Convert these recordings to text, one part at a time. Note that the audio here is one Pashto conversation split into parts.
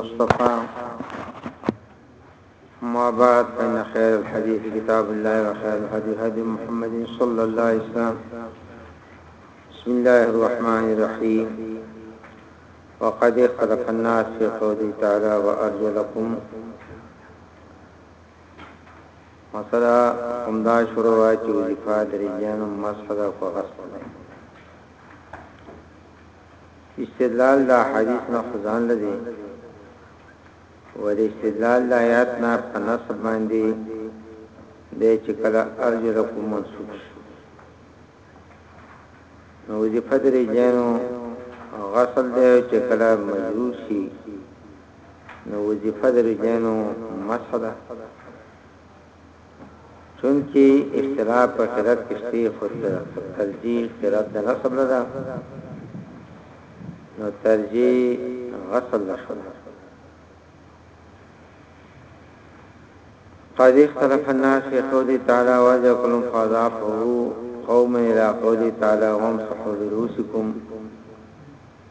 اصطفى ما بعد فإن خير الحديث كتاب الله وخير الهدي هدي محمد صلى الله عليه وسلم بسم الله الرحمن الرحيم وقد خلق الناس في قوله تعالى وأرجلكم مسله همدا شروع چې وظیفه درېجانو مسله کو غسل استدلال دا حدیث نه خزان لدی ول استدلال دا آیات نه په نصب باندې د چې کله ارجلکم منصوب نو دې فدرې جنو غسل دی چې کله مجرور شي نو وظیفه د رجالو مسله چونکه اختلاف په قرات کې شته خو ترجیح قرات د نصب نه ده نو ترجیح غسل ده شو قد اختلف الناس في قول تعالى وجه كل فضافه قوم الى قول تعالى هم سحر رؤوسكم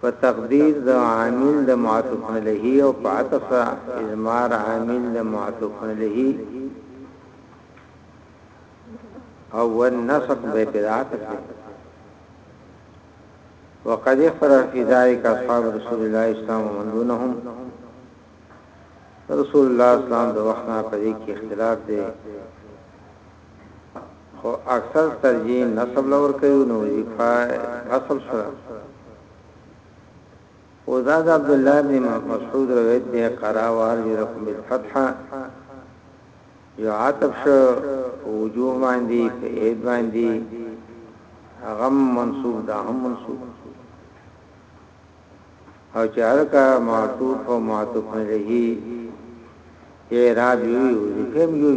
په تقدير د عامل د معطوف عليه او په عطف سره اضمار عامل د معطوف عليه او والنسق به بدعت وقد اختلف في ذلك اصحاب رسول الله اسلام ومن دونهم د رسول الله اسلام د وخت نه په دې کې اختلاف دی خو اکثر ترجیح نسب لور کوي نو وظیفه اصل شوه وزاد عبد الله بن مسعود روایت دی قرا وارجلکم بالفتح یو عطف شو وجوه باندې په اید باندې غم منصوب دا هم منصوب او چې هر کا معطوف او معطوف علیه اعراب یو وظیفه یو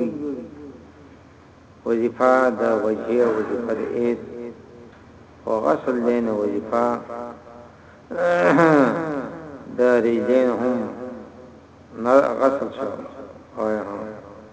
وظیفه د وجه او وظیفه د اید او غسل دین وظیفه د ریجین هم غسل شو او هم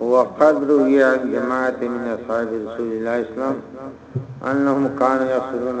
وقد روي عن جماعة من أصحاب رسول الله وسلم أنهم كانوا يصلون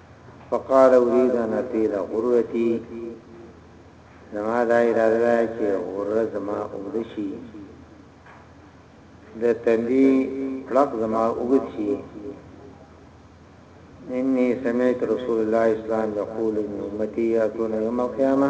فقال اريد ان اطيل غرتي زما دا اراده ده چې غره زما اوږده شي د تندي پړق زما اوږد شي اني سمعت رسول الله اسلام يقول ان امتي ياتون يوم القيامه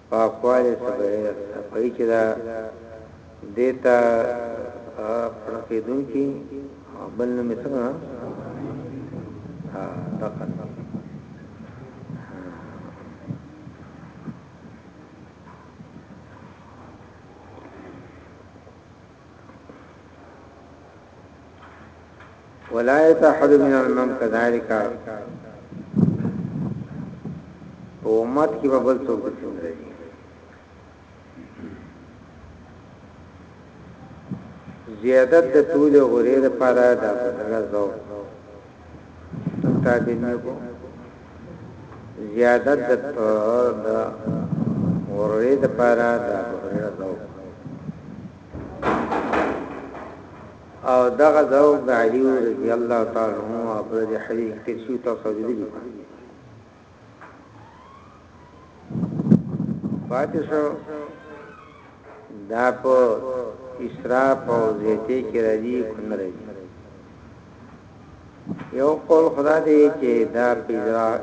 پاکوالی ته به یې خپه چې دا دې ته پړقېدونکي بل نوم یې څنګه دقت ولا يتحد من المم كذلك په امت کې به بل څوک څنګه دی زیادت د طول غورې لپاره د بدل زو متادنیبو زیادت د د غرورې د پاره د غرورې ذوق او دغه ذوق د علی رضی الله تعالی عنہ او د حدیث کې څو تفصیل دي پاتې شو دا په اسراف او زیته کې راځي کنه راځي یو قول خدا دی چې دا په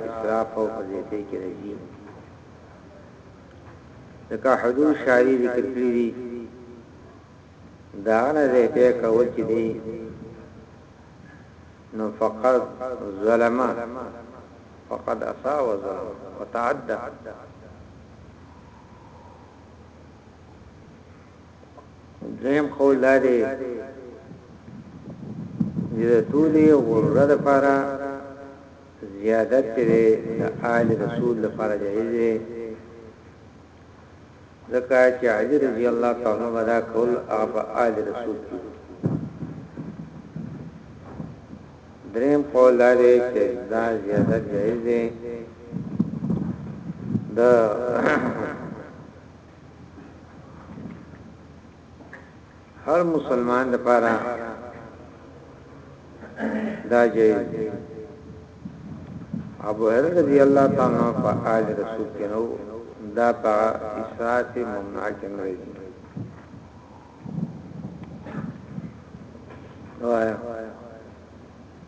اسراف او زیته کې راځي ځکه حضور شاری ذکر کړی دی دا نه دې ته کول چې دی نو فقط ظلم فقد عصا وظلم وتعدى دویم قول دا دی د ټولې غرور لپاره زیادت دی د آل رسول لپاره جایز دی ځکه چه علی رضی الله تعالی عنه به دا کول هغه په آل رسول کی وو دریم قول دا دی چه دا زیادت جائز دی د هر مسلمان د پاره دا جایز دی ابو هرره رضی الله تعالی عنہ په آل رسول کې نو دا په اسرات ممنوع کې نه دی وایا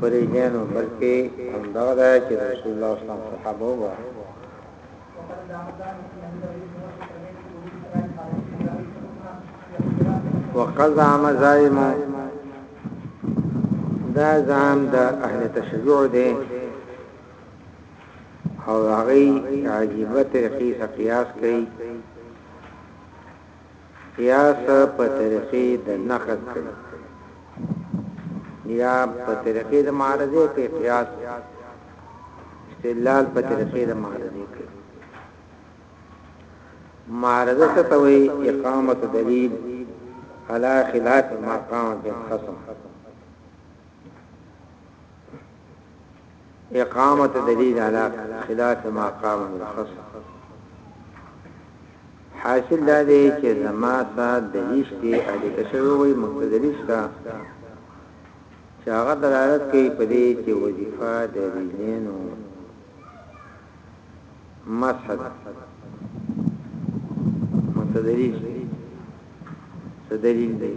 پرېږدينو بلکې همدا ده چې رسول الله صلی الله علیه وسلم صحابه وو وقضا مزایم دا زام د اهل تشیع دی او هغه عجیبه طریقې سره قیاس کوي يا څه په طريقې د نقد کوي يا په طريقې د معارضې په قياس استدلال په طريقې د معارضې کوي معارضه څه ته وایي اقامه دلیل علی خلاف ما قام بالخصم اقامة دلیل علی خلاف ما قام من الخصم حاصل دا دی چې زما سره دلیل شته اړې کشوي وي مقتدلی شته چې هغه دلالت کوي په دې چې وظیفه د رجلینو مسحد مقتدلی شته دلیل دی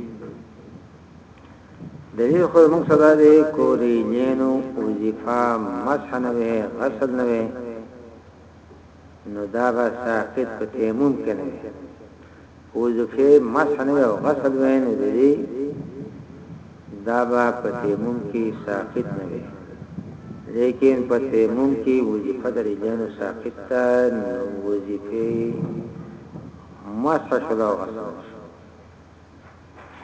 دلیل خو موږ صدا دی کوری نینو وظیفه مسح نه وی غسل نه وی نو دا به ساقط په تیمون کې نه وی وظیفه مسح نه وی غسل وی نو دی دا به په تیمون کې ساقط نه وی لیکن په تیمون کې وظیفه د رجانو ساقط تا وظیفه مسح شلو غسل شلو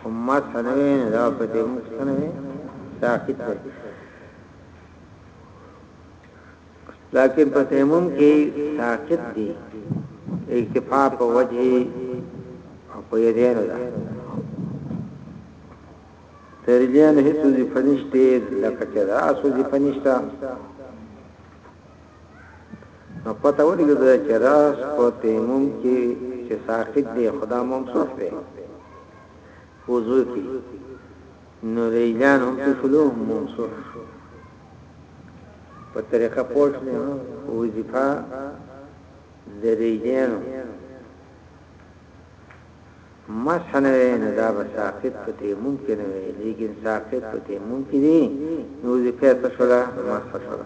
امت سنوي دا په دې موږ سنوي ساکت دی لکه په تیمم کې ساکت دی اکتفا په وجه او په یدین ده ترجیان هیڅ وظیفه نشته لکه چې دا وظیفه نشته نو پته ولګي چې راس په تیمم کې چې ساقط دی خدا ممسوح دی وضو کې نو ریجان هم څه شلو ممسوح په طریقه پوښ نه وظیفه د ریجان مسح نه وي نه دا به ساقط په تیمم کې نه وي لیکن ساقط په تیمم کې دی نو ذکر څه شولا مسح شولا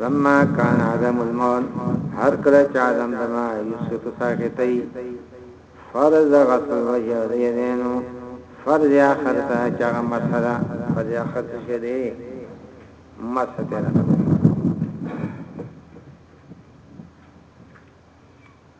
لما کان عدم المال هر کله چې عدم دما یسکت ساکتای فرض غسل وجه الیدینو فرض آخر تا چاگا مسحرا فرض آخر تشده مسح تیرا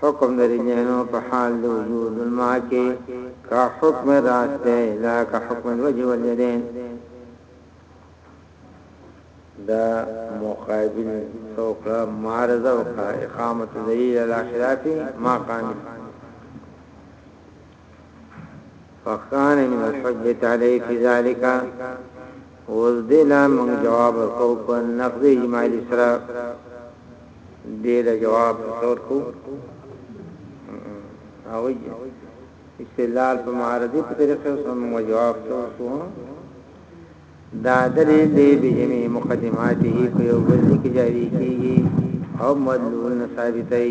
حکم د رجعینو په حال د وجود الماء کې که حکم راس دی لا که حکم الوجه والیدین دا مقابل سوکړه معارضه وکړه اقامت دلیل الاخرافی ما قانون فخان من الحجت علی فی ذالک اوس دلا من جواب کو په نقد اجمالی سره دلا جواب تور کو او استدلال په معارضی په طریقه سم جواب تور کو دا دلیل دی بجمع مقدماته په یو ځل کې جاری کیږي او مدلول ثابتای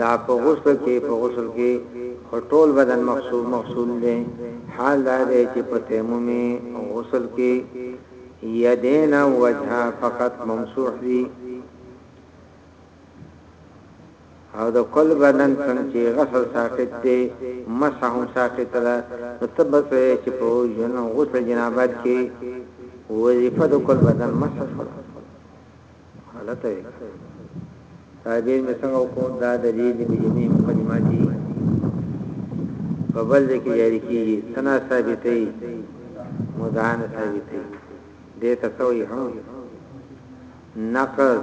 دا په غسل کې په غسل کې ټول بدن مغسول مغسول دی حال دا دی چې په تیمم غسل کې یدین او وجه فقط ممسوح دي او د کل بدن څنګه چې غسل ساقط دی مسح هم ساقط ده تبت چې په جن غسل جنابت کې وظیفه د کل بدن مسح غلطه وي تعبير مې څنګه وکړو دا د دې د جمعي مقدمه دي په بل ځای کې جاري کیږي سنا ثابتې مدعانه ثابتې دې ته سوې هم نقض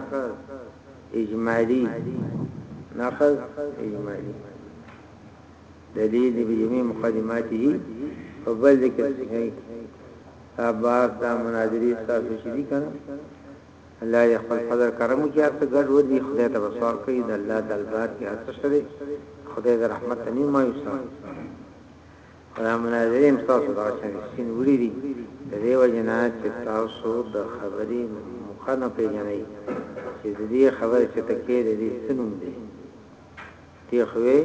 اجمالی نقض اجمالی د دې د بجمي مقدماتي دي په بل ذکر شي تابار دا مناظري تاسو شي دي کنه الله دې خپل فضل کرم کې هر څه ګډ ور دي خدای ته وسوال کوي د الله د البار کې هر څه شته خدای د رحمت نه ما یوسا خدای مناظري هم تاسو دا څنګه سپین وړي دي د دې وجنا چې تاسو د خبرې مخه نه پیژنئ چې دې خبرې چې تکې دې سنوم دي ته خو وې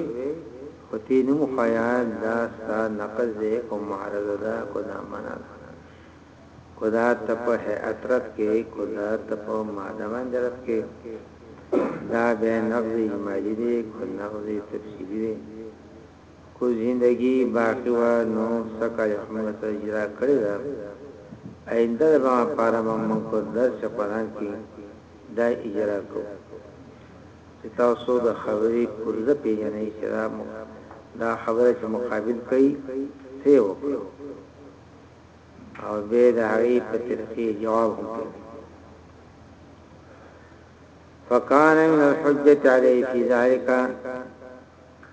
خو ته نوم وښايه دا ستا نقص دې کو معارضه ده کو دا منع ده کو دا ته په هيئت رد کې کو دا ته په ماده باندې رد کې دا به نقض اجمالي دې کو نقض تفصيلي دې کو زندگی باقی و نو سکه رحمت اجرا کړی دا آینده به پاره مونږ کو درس قران کې دا اجرا کوو چې تاسو د خبرې پرزه پېژنئ چې دا خبره چې مقابل کوي څه یې وکړو او بیا د هغې په طریقې جواب هم کوي فکان من الحجت علی فی ذالک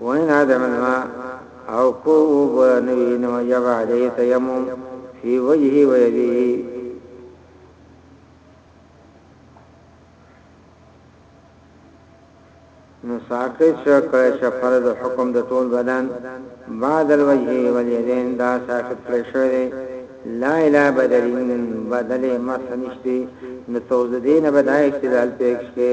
وإن عدم الماء او کو وبنوی نو یب علی تیمم فی وجه و یدیه نو ساکت شو کړه چې فرض حکم د ټول بدن بعد الوجه والیدین دا ساکت کړی شو دی لا اله بدل بدل مس نشتی نو توزدین بدای استدلال پیښ کې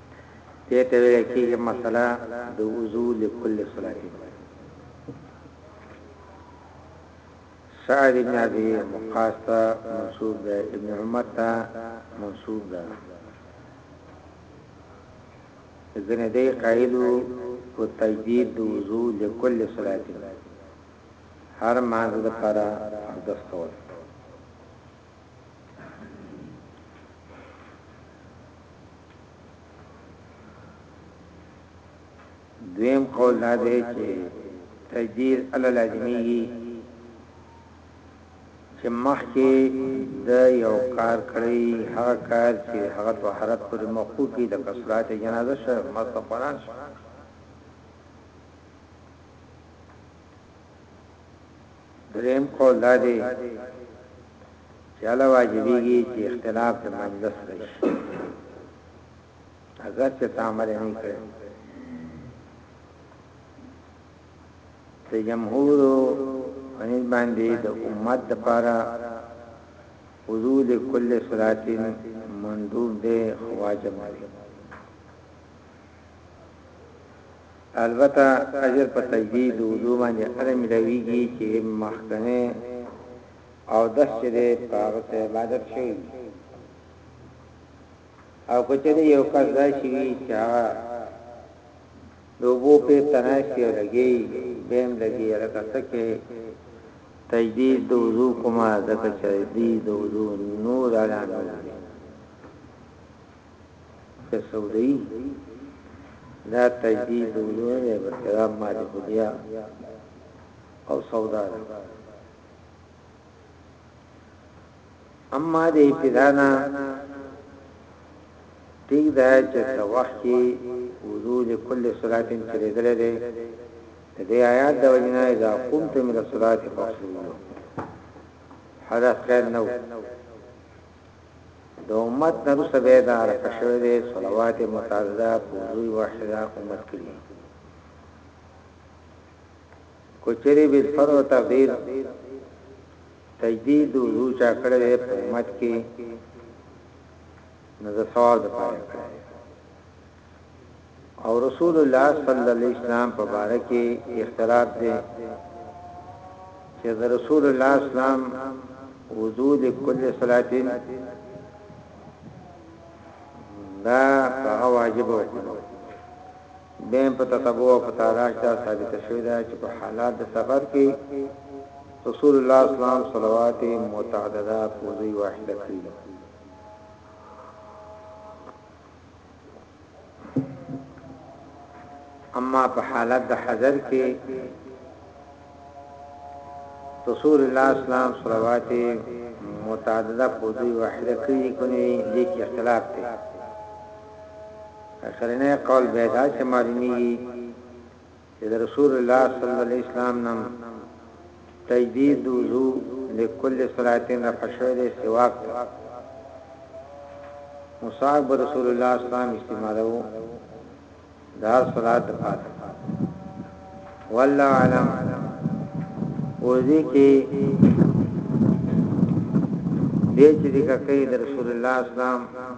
دې ته ویل کیږي مسله د وضو لکل صلات سعد ابن ابي وقاص ته منسوب ده ابن عمر ته منسوب ده ځنه دی قائلو په تجدید د وضو لکل صلات هر مانزه لپاره احدث کول دویم قول دا دی چې تجدید علی لازمی چې مخکې د یو کار کړی هغه کار چې هغه طهارت پر موقوف دی د کسرات جنازه شه مرته قران شه دریم قول دا دی چې اله واجبېږي چې اختلاف د مجلس راشي اگر چې تعامل نه کړي د جمهور باندې باندې د امت لپاره حضور کل صلاتین مندوب دی واجب دی البته اجر په تجدید د وضو باندې هغه ملاویږي چې مخکنه او دس چې د هغه څه عبادت شوی او کچره یو کس دا شي چې هغه دوبو په تناشي لګي بهم لګي لکه څکه تجدید د وضو کومه ځکه چې دی د وضو نور اعلان دسعودی دا تجدید وجود نه دی بلکه دا مادی خودیا او سودا ده اما د ابتدانا ټیک دا چې څه وخت کې وضو د کل صلات چلیدل دی د دې آیات د وجنا اذا قمت من الصلاه فاغسلوا حدث خیر نو د امت نه رسته به دا رکه شوه دی صلوات متعدده پوزوی واحده امت کړی کوچری به فرع او تقدیر تجدید وضو چا کړی دی په امت کې نو د ثواب د پاره کړی او رسول الله صلی الله علیه وسلم په باره کې اختلاف دی چې رسول الله اسلام وضو لكل صلاه دا هغه واجب و بین په تتبو او په تاراج دا ثابت شوی دا چې په حالات د سفر کې رسول الله اسلام صلوات متعددات وضوی واحده کړی اما په حالت د حضر کې رسول الله اسلام صلوات متعدده فوجي واحده کوي کوي دي کې اختلاف دی اخرنه قول به دا چې معلومي چې د رسول الله صلی الله علیه وسلم نه تجدید د وضو لکل صلاتین رفع شوی دی سواک ته مساق به رسول الله صلی الله علیه وسلم استعمالو دار صلات دفات والله علم وزي کې دې چې د ککې د رسول الله اسلام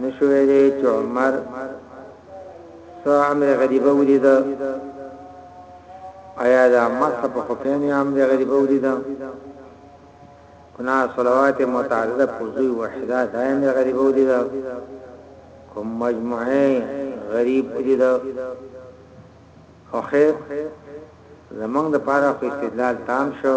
نشو ویلی چې عمر څه عمر غریبه ولیده ایا دا مسح په خفین عمر غریبه ولیده کنا صلوات متعدده پوزوی وحده دا عمر غریبه ولیده کوم مجموعه غریب ولیده او خیر زمنګ د پاره خو استدلال تام شو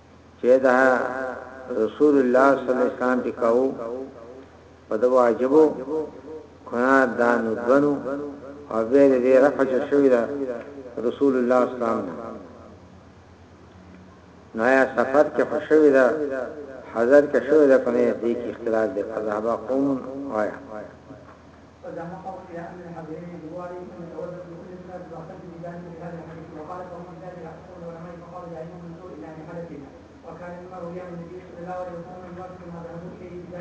چې دا رسول الله صلی الله علیه وسلم چې کاو په د واجبو کنا دانو دونو او به دې رفع شوی دا رسول الله صلی الله علیه وسلم نو یا سفر کې خوشوي دا حضرت کې شوی دا کنه دې کې اختلاف دې قضا با قوم آیا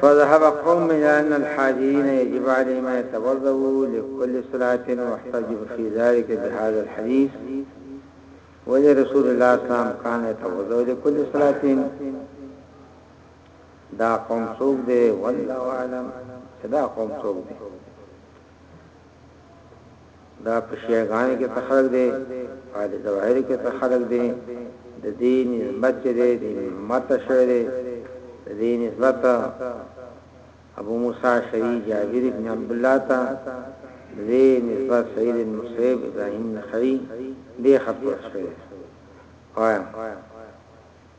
فذهب قوم إلى أن الحاجين يجب عليهم أن يتوضؤوا لكل صلاة واحتجب في ذلك بهذا الحديث وجه رسول الله اسلام کان يتوضا لكل صلاتين دا قوم څوک دی والله اعلم چې دا قوم څوک دی دا په شیعاګان کې څه خلق دی اهل ظواهر کې څه خلق دی د دې نسبت چې دی د امت شوی دی د دې نسبت ابو موسی شری جابر ابن عبد الله تا د دې نسبت سید المسیب ابراهیم نخعی دې خط ورسره وایم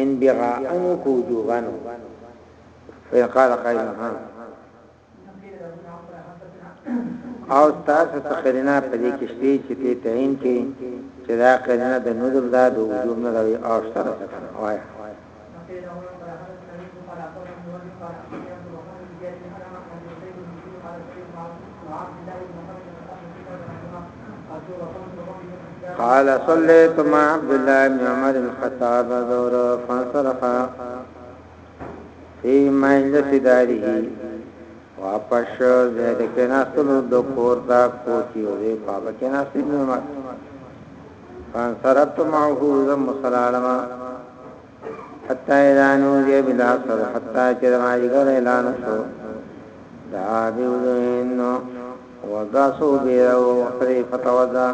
ان بغاء او کو وجوبا فإن قال قائل ها او تاسو ته قرینه په دې کې شته چې ته تعین کې چې دا قرینه د نظر دا د وجوب نه راوي او سره څه وایي قال صليت مع عبد الله بن عمر الخطاب ظهر فانصرف في مجلس داره واپس زید کنا سلو د کور دا کوچی او دی پاپ کنا سلو ما فان سرت معه ز مسلالما حتا اعلان دی بلا سر حتا چې ما یګر اعلان شو دا دی ودینو وقاسوا بيرو وخري فتوضا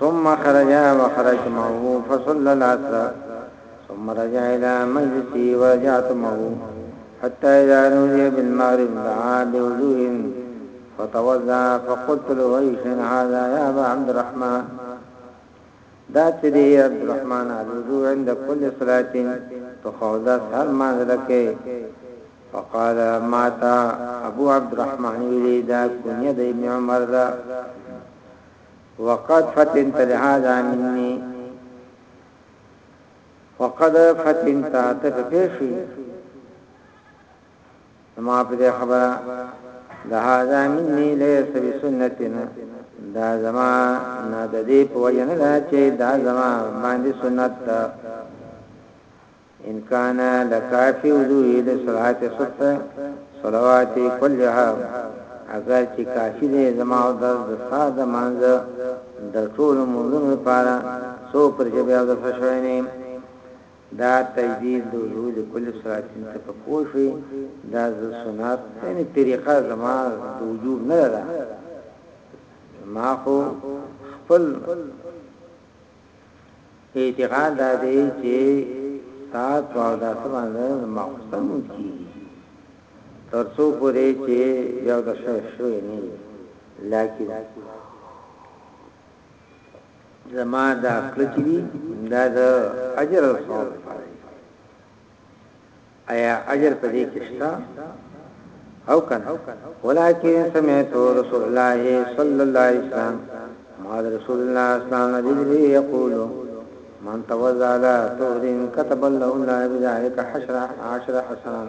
ثم خرج وخرج معه فصلى العصر ثم رجع الى مجلسه ورجعت معه حتى اذا نودي بالمغرب دعا بوجوهن فتوضا فقلت له ايش هذا يا ابا عبد الرحمن دا څه دي ای عبدالرحمن الوضوء عند کل صلاة ته خو اودس هر لمانځه له کوې فقال ماته ابو عبدالرحمن ویلي دا کونیه د ابن عمر ده وقد فتنت لهذا مني وقد فتنت ته پېښي زما په دې خبره د هاذا مني ليس بسنتنا دا زما نه د دې په وجه نه ده چې دا زما باندې سنت ده ان کان لکافی وضوء لصلات صف صلوات كلها اگر چې کافی دې زما او د ساده مانځ د ټول مونږ لپاره سو پر جبه د فشوینه دا تجدید د وجود کل سلاطین ته په پوه شوی دا د سنت یعنی طریقه زما د وجوب نه ده ما خو خپل اعتقاد دا دی چې سات او دا سمانه ما خو سم کی ترڅو پورې چې یو د شوی نه لکه زما دا خپل چې دي دا د اجر او ثواب لپاره دي ایا اجر په دې کې شته او کنه ولکه سمعت رسول الله صلی الله علیه وسلم ما رسول الله صلی الله علیه وسلم یقول من توزع على طهر كتب الله له بذلك حشر عشر حسنات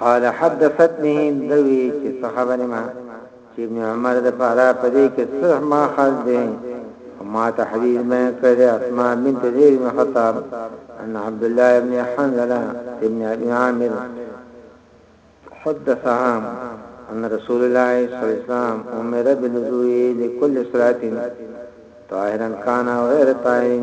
قال حدثتني دوی چې صحابه ما چې ابن عمر د پاره په دې کې صح ما خاص دي ما تحديد ما کړ اسماء بنت زيد بن خطاب ان عبد الله ابن حنزله ابن ابي عامر حدثهم ان رسول الله صلى الله عليه وسلم امر بالوضوء لكل صلاه طاهرا كان غير طاهر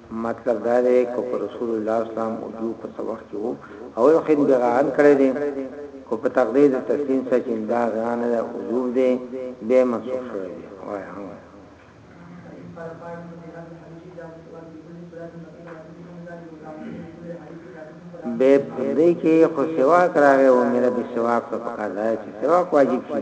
مطلب دا دی که په رسول الله اسلام او جو په سبق کې وو او یو خین بغا ان کړی دی کو په تقدیر د تسلیم سره چې دا غانه د وجوب دی به منسوخ شوی دی وای هم به دې کې خو سوا کراوي او مله به سوا په پکا ځای چې سوا واجب شي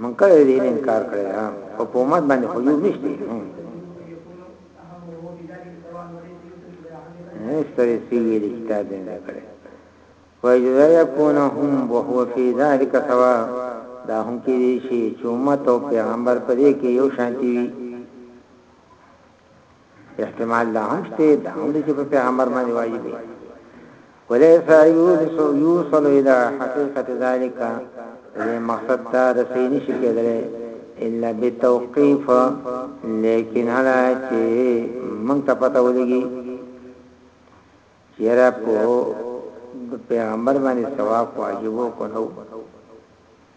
من کله دې نه انکار کړی ها او په امت باندې خو یو نشته نه ستړي سی ویل کتاب نه کړی وجزا یکون هم وهو فی ذلک سوا دا هم کې دي شي چې امت او پیغمبر په دې کې یو شانتي وي احتمال دا هم شته دا هم دي چې په پیغمبر باندې واجب دي وليس يوسف يوصل الى حقيقه ذلك دې مقصد ته رسي نشي کېدلی الا بتوقيف لیکن هلا چې مونږ ته پته ولګي چیرې په پیغمبر باندې ثواب واجب کو نو